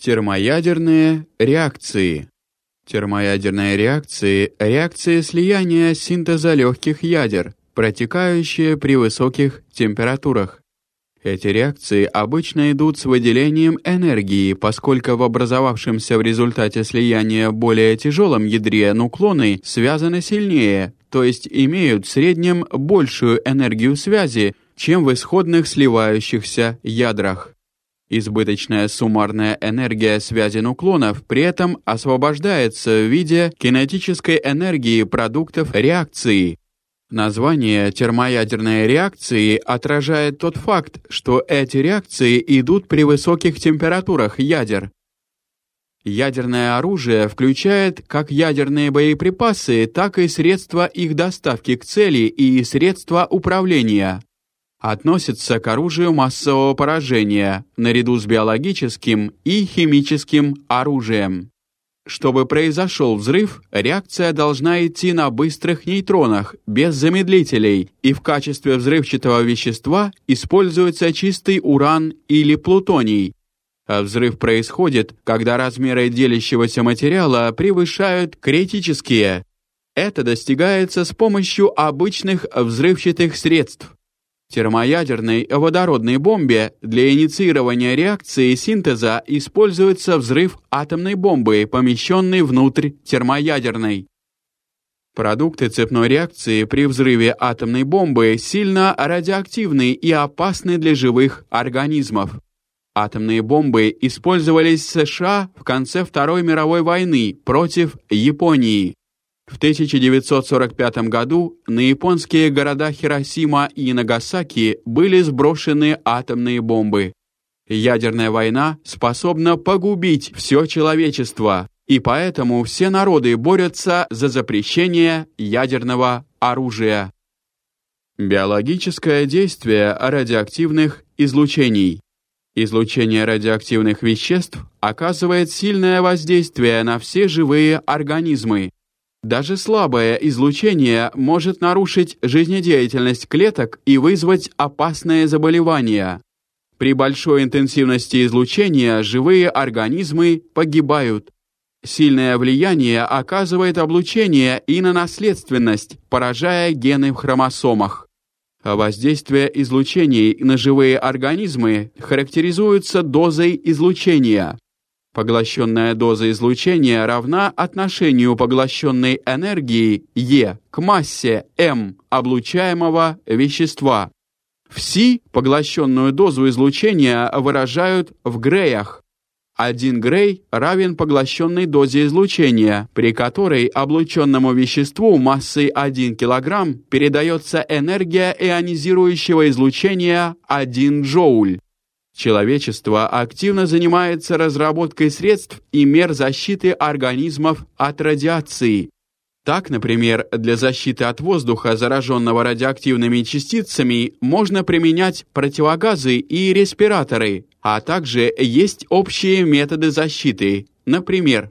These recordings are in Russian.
Термоядерные реакции. Термоядерные реакции – реакции слияния синтеза легких ядер, протекающие при высоких температурах. Эти реакции обычно идут с выделением энергии, поскольку в образовавшемся в результате слияния более тяжелом ядре нуклоны связаны сильнее, то есть имеют в среднем большую энергию связи, чем в исходных сливающихся ядрах. Избыточная суммарная энергия связи нуклонов при этом освобождается в виде кинетической энергии продуктов реакции. Название термоядерной реакции отражает тот факт, что эти реакции идут при высоких температурах ядер. Ядерное оружие включает как ядерные боеприпасы, так и средства их доставки к цели и средства управления относится к оружию массового поражения наряду с биологическим и химическим оружием. Чтобы произошел взрыв, реакция должна идти на быстрых нейтронах, без замедлителей, и в качестве взрывчатого вещества используется чистый уран или плутоний. А взрыв происходит, когда размеры делящегося материала превышают критические. Это достигается с помощью обычных взрывчатых средств термоядерной водородной бомбе для инициирования реакции синтеза используется взрыв атомной бомбы, помещенной внутрь термоядерной. Продукты цепной реакции при взрыве атомной бомбы сильно радиоактивны и опасны для живых организмов. Атомные бомбы использовались в США в конце Второй мировой войны против Японии. В 1945 году на японские города Хиросима и Нагасаки были сброшены атомные бомбы. Ядерная война способна погубить все человечество, и поэтому все народы борются за запрещение ядерного оружия. Биологическое действие радиоактивных излучений. Излучение радиоактивных веществ оказывает сильное воздействие на все живые организмы, даже слабое излучение может нарушить жизнедеятельность клеток и вызвать опасные заболевания. При большой интенсивности излучения живые организмы погибают. Сильное влияние оказывает облучение и на наследственность, поражая гены в хромосомах. Воздействие излучений на живые организмы характеризуется дозой излучения. Поглощенная доза излучения равна отношению поглощенной энергии Е к массе М облучаемого вещества. В Си поглощенную дозу излучения выражают в греях. 1 грей равен поглощенной дозе излучения, при которой облученному веществу массой 1 кг передается энергия ионизирующего излучения 1 джоуль. Человечество активно занимается разработкой средств и мер защиты организмов от радиации. Так, например, для защиты от воздуха, зараженного радиоактивными частицами, можно применять противогазы и респираторы, а также есть общие методы защиты, например,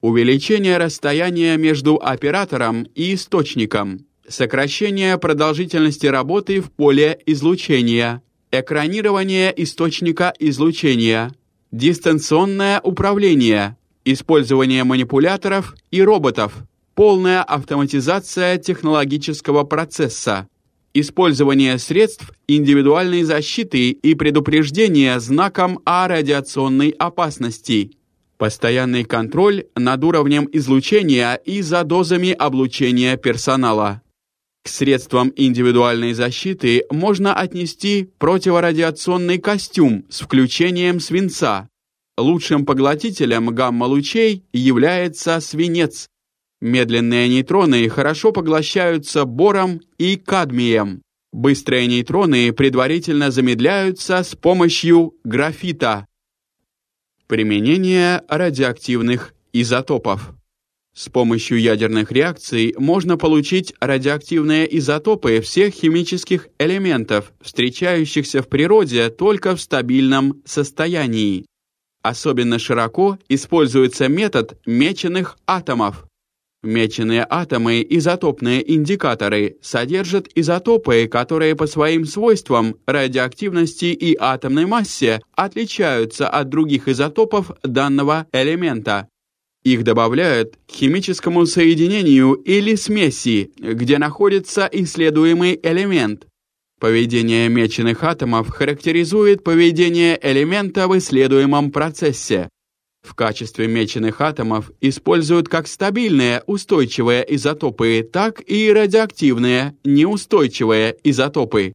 увеличение расстояния между оператором и источником, сокращение продолжительности работы в поле излучения, экранирование источника излучения, дистанционное управление, использование манипуляторов и роботов, полная автоматизация технологического процесса, использование средств индивидуальной защиты и предупреждения знаком о радиационной опасности, постоянный контроль над уровнем излучения и за дозами облучения персонала. К средствам индивидуальной защиты можно отнести противорадиационный костюм с включением свинца. Лучшим поглотителем гамма-лучей является свинец. Медленные нейтроны хорошо поглощаются бором и кадмием. Быстрые нейтроны предварительно замедляются с помощью графита. Применение радиоактивных изотопов. С помощью ядерных реакций можно получить радиоактивные изотопы всех химических элементов, встречающихся в природе только в стабильном состоянии. Особенно широко используется метод меченых атомов. Меченые атомы, изотопные индикаторы, содержат изотопы, которые по своим свойствам, радиоактивности и атомной массе отличаются от других изотопов данного элемента. Их добавляют к химическому соединению или смеси, где находится исследуемый элемент. Поведение меченых атомов характеризует поведение элемента в исследуемом процессе. В качестве меченых атомов используют как стабильные устойчивые изотопы, так и радиоактивные неустойчивые изотопы.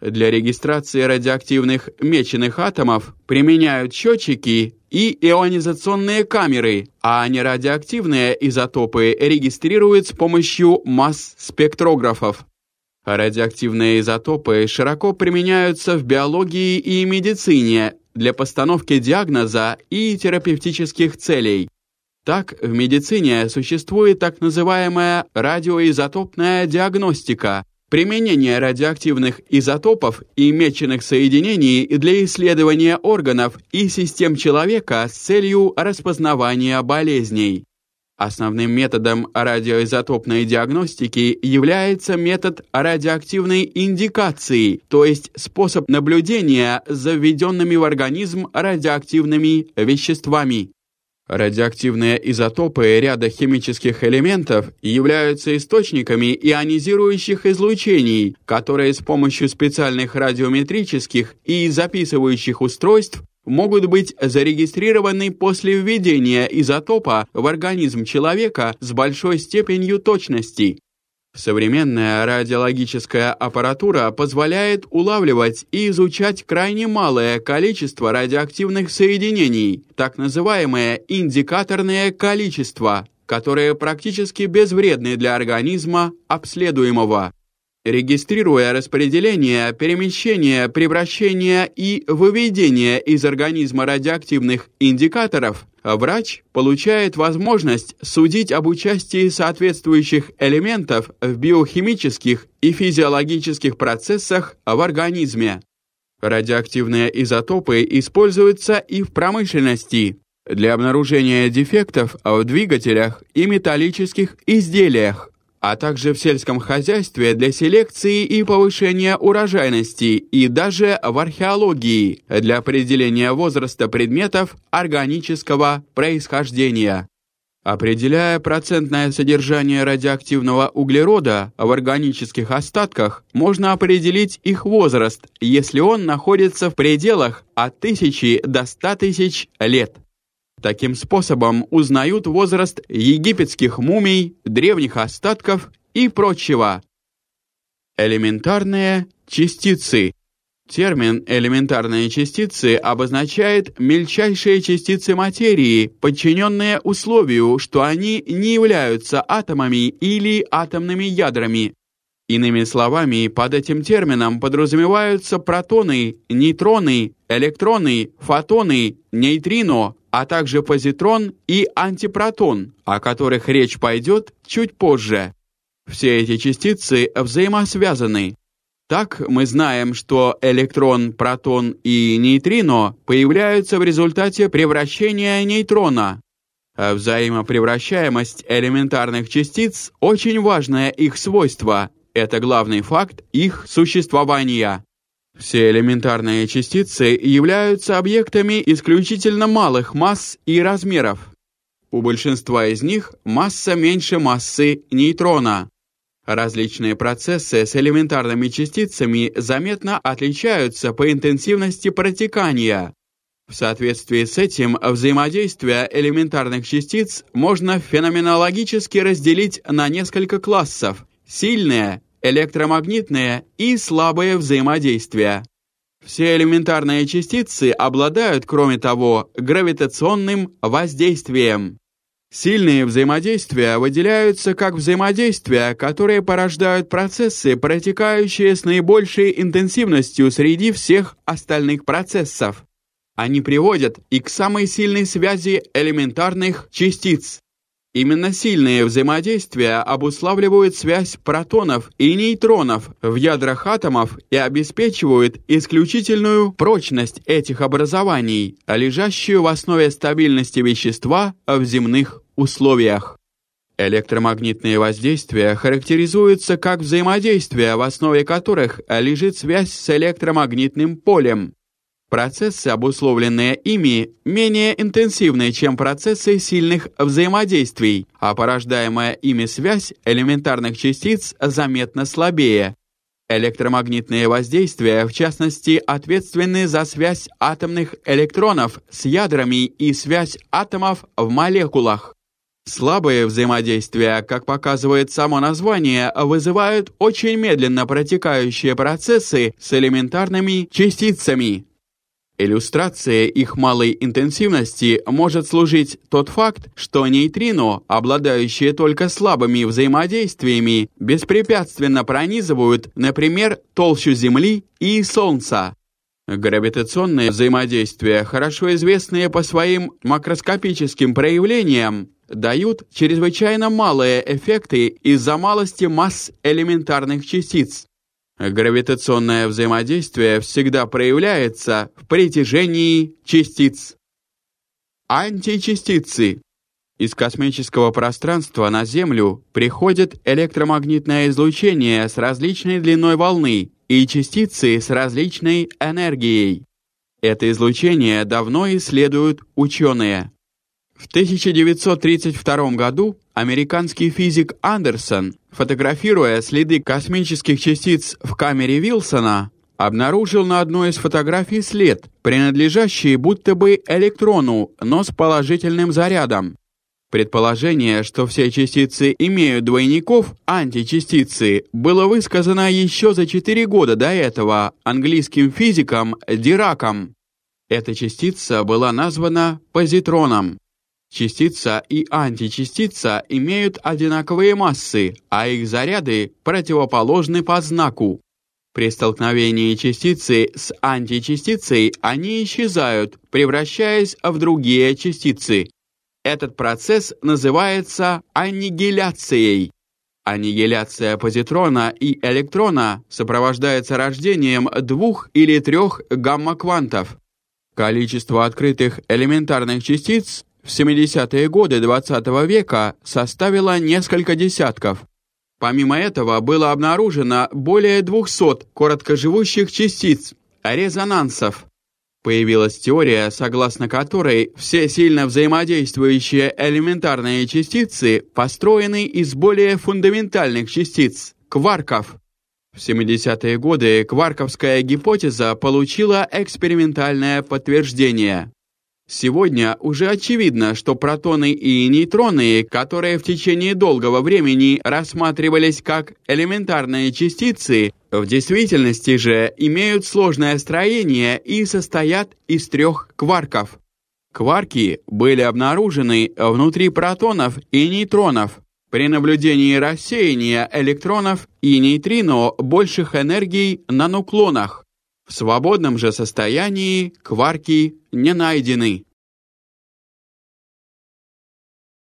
Для регистрации радиоактивных меченых атомов применяют счетчики и ионизационные камеры, а нерадиоактивные изотопы регистрируют с помощью масс-спектрографов. Радиоактивные изотопы широко применяются в биологии и медицине для постановки диагноза и терапевтических целей. Так, в медицине существует так называемая радиоизотопная диагностика, применение радиоактивных изотопов и меченых соединений для исследования органов и систем человека с целью распознавания болезней. Основным методом радиоизотопной диагностики является метод радиоактивной индикации, то есть способ наблюдения за введенными в организм радиоактивными веществами. Радиоактивные изотопы ряда химических элементов являются источниками ионизирующих излучений, которые с помощью специальных радиометрических и записывающих устройств могут быть зарегистрированы после введения изотопа в организм человека с большой степенью точности. Современная радиологическая аппаратура позволяет улавливать и изучать крайне малое количество радиоактивных соединений, так называемое индикаторное количество, которые практически безвредны для организма обследуемого. Регистрируя распределение, перемещение, превращение и выведение из организма радиоактивных индикаторов, врач получает возможность судить об участии соответствующих элементов в биохимических и физиологических процессах в организме. Радиоактивные изотопы используются и в промышленности для обнаружения дефектов в двигателях и металлических изделиях, а также в сельском хозяйстве для селекции и повышения урожайности, и даже в археологии для определения возраста предметов органического происхождения. Определяя процентное содержание радиоактивного углерода в органических остатках, можно определить их возраст, если он находится в пределах от 1000 до 100 тысяч лет. Таким способом узнают возраст египетских мумий, древних остатков и прочего. Элементарные частицы. Термин «элементарные частицы» обозначает мельчайшие частицы материи, подчиненные условию, что они не являются атомами или атомными ядрами. Иными словами, под этим термином подразумеваются протоны, нейтроны, электроны, фотоны, нейтрино, а также позитрон и антипротон, о которых речь пойдет чуть позже. Все эти частицы взаимосвязаны. Так мы знаем, что электрон, протон и нейтрино появляются в результате превращения нейтрона. Взаимопревращаемость элементарных частиц – очень важное их свойство. Это главный факт их существования. Все элементарные частицы являются объектами исключительно малых масс и размеров. У большинства из них масса меньше массы нейтрона. Различные процессы с элементарными частицами заметно отличаются по интенсивности протекания. В соответствии с этим взаимодействие элементарных частиц можно феноменологически разделить на несколько классов – сильные электромагнитные и слабые взаимодействия. Все элементарные частицы обладают, кроме того, гравитационным воздействием. Сильные взаимодействия выделяются как взаимодействия, которые порождают процессы, протекающие с наибольшей интенсивностью среди всех остальных процессов. Они приводят и к самой сильной связи элементарных частиц. Именно сильные взаимодействия обуславливают связь протонов и нейтронов в ядрах атомов и обеспечивают исключительную прочность этих образований, лежащую в основе стабильности вещества в земных условиях. Электромагнитные воздействия характеризуются как взаимодействия, в основе которых лежит связь с электромагнитным полем. Процессы, обусловленные ими, менее интенсивны, чем процессы сильных взаимодействий, а порождаемая ими связь элементарных частиц заметно слабее. Электромагнитные воздействия, в частности, ответственны за связь атомных электронов с ядрами и связь атомов в молекулах. Слабые взаимодействия, как показывает само название, вызывают очень медленно протекающие процессы с элементарными частицами. Иллюстрацией их малой интенсивности может служить тот факт, что нейтрино, обладающие только слабыми взаимодействиями, беспрепятственно пронизывают, например, толщу Земли и Солнца. Гравитационные взаимодействия, хорошо известные по своим макроскопическим проявлениям, дают чрезвычайно малые эффекты из-за малости масс элементарных частиц. Гравитационное взаимодействие всегда проявляется в притяжении частиц. Античастицы. Из космического пространства на Землю приходит электромагнитное излучение с различной длиной волны и частицы с различной энергией. Это излучение давно исследуют ученые. В 1932 году американский физик Андерсон, фотографируя следы космических частиц в камере Вилсона, обнаружил на одной из фотографий след, принадлежащий будто бы электрону, но с положительным зарядом. Предположение, что все частицы имеют двойников, античастицы, было высказано еще за 4 года до этого английским физиком Дираком. Эта частица была названа позитроном. Частица и античастица имеют одинаковые массы, а их заряды противоположны по знаку. При столкновении частицы с античастицей они исчезают, превращаясь в другие частицы. Этот процесс называется аннигиляцией. Аннигиляция позитрона и электрона сопровождается рождением двух или трех гамма-квантов. Количество открытых элементарных частиц в 70-е годы XX -го века составило несколько десятков. Помимо этого было обнаружено более 200 короткоживущих частиц, резонансов, Появилась теория, согласно которой все сильно взаимодействующие элементарные частицы построены из более фундаментальных частиц – кварков. В 70-е годы кварковская гипотеза получила экспериментальное подтверждение. Сегодня уже очевидно, что протоны и нейтроны, которые в течение долгого времени рассматривались как элементарные частицы, в действительности же имеют сложное строение и состоят из трех кварков. Кварки были обнаружены внутри протонов и нейтронов при наблюдении рассеяния электронов и нейтрино больших энергий на нуклонах. В свободном же состоянии кварки не найдены.